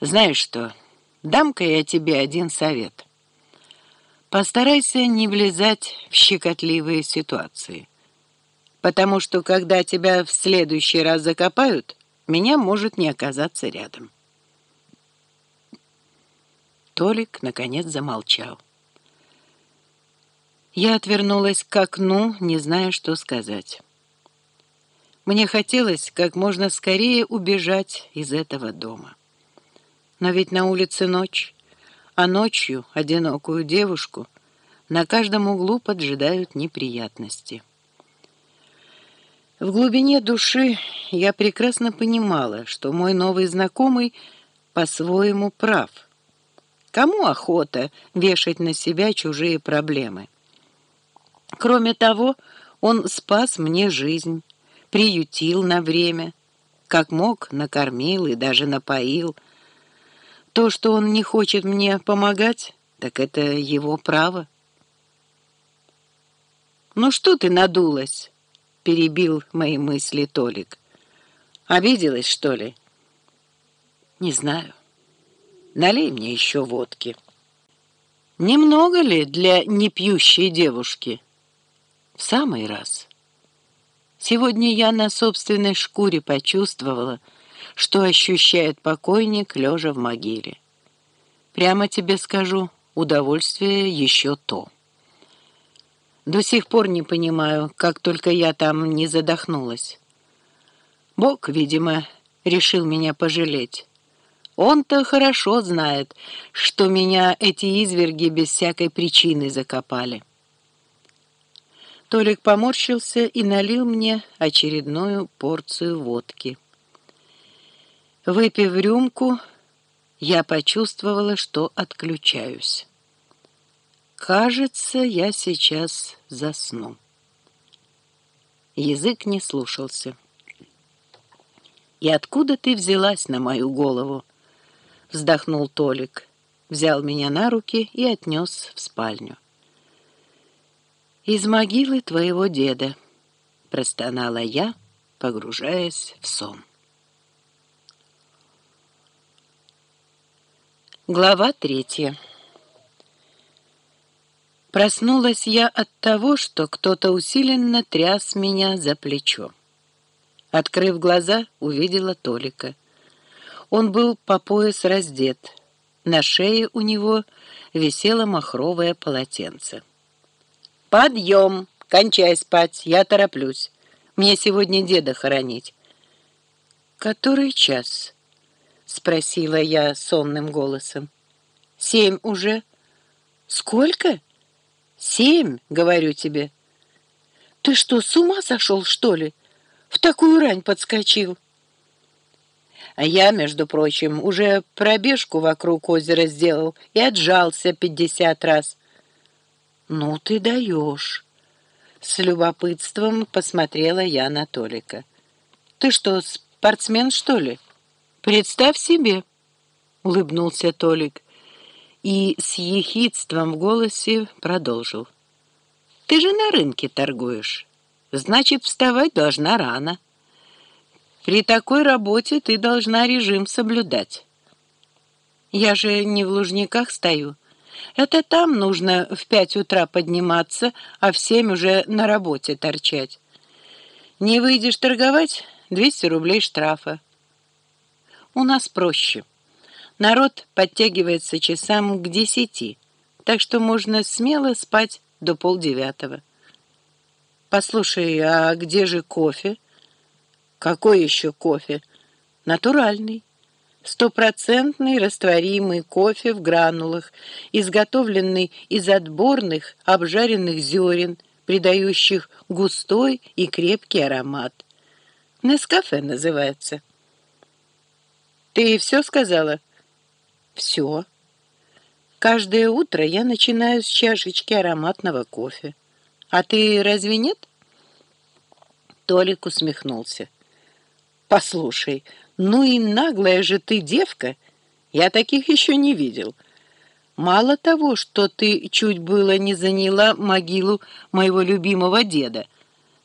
Знаешь что, дам-ка я тебе один совет. Постарайся не влезать в щекотливые ситуации. Потому что, когда тебя в следующий раз закопают, меня может не оказаться рядом. Толик, наконец, замолчал. Я отвернулась к окну, не зная, что сказать. Мне хотелось как можно скорее убежать из этого дома. Но ведь на улице ночь, а ночью одинокую девушку на каждом углу поджидают неприятности. В глубине души я прекрасно понимала, что мой новый знакомый по-своему прав. Кому охота вешать на себя чужие проблемы? Кроме того, он спас мне жизнь, приютил на время, как мог, накормил и даже напоил – то, что он не хочет мне помогать, так это его право. «Ну что ты надулась?» — перебил мои мысли Толик. «Обиделась, что ли?» «Не знаю. Налей мне еще водки». «Немного ли для непьющей девушки?» «В самый раз. Сегодня я на собственной шкуре почувствовала, что ощущает покойник, лежа в могиле. Прямо тебе скажу, удовольствие еще то. До сих пор не понимаю, как только я там не задохнулась. Бог, видимо, решил меня пожалеть. Он-то хорошо знает, что меня эти изверги без всякой причины закопали. Толик поморщился и налил мне очередную порцию водки. Выпив рюмку, я почувствовала, что отключаюсь. Кажется, я сейчас засну. Язык не слушался. «И откуда ты взялась на мою голову?» Вздохнул Толик, взял меня на руки и отнес в спальню. «Из могилы твоего деда», — простонала я, погружаясь в сон. Глава третья. Проснулась я от того, что кто-то усиленно тряс меня за плечо. Открыв глаза, увидела Толика. Он был по пояс раздет. На шее у него висело махровое полотенце. «Подъем! Кончай спать, я тороплюсь. Мне сегодня деда хоронить». «Который час?» — спросила я сонным голосом. «Семь уже». «Сколько?» «Семь, говорю тебе». «Ты что, с ума сошел, что ли? В такую рань подскочил». А я, между прочим, уже пробежку вокруг озера сделал и отжался пятьдесят раз. «Ну ты даешь!» С любопытством посмотрела я на Толика. «Ты что, спортсмен, что ли?» «Представь себе!» — улыбнулся Толик и с ехидством в голосе продолжил. «Ты же на рынке торгуешь, значит, вставать должна рано. При такой работе ты должна режим соблюдать. Я же не в Лужниках стою. Это там нужно в пять утра подниматься, а в семь уже на работе торчать. Не выйдешь торговать — 200 рублей штрафа. У нас проще. Народ подтягивается часам к десяти, так что можно смело спать до полдевятого. Послушай, а где же кофе? Какой еще кофе? Натуральный. Стопроцентный растворимый кофе в гранулах, изготовленный из отборных обжаренных зерен, придающих густой и крепкий аромат. Нескафе называется. Ты все сказала? Все. Каждое утро я начинаю с чашечки ароматного кофе. А ты разве нет? Толик усмехнулся. Послушай, ну и наглая же ты девка. Я таких еще не видел. Мало того, что ты чуть было не заняла могилу моего любимого деда,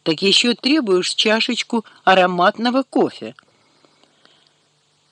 так еще требуешь чашечку ароматного кофе —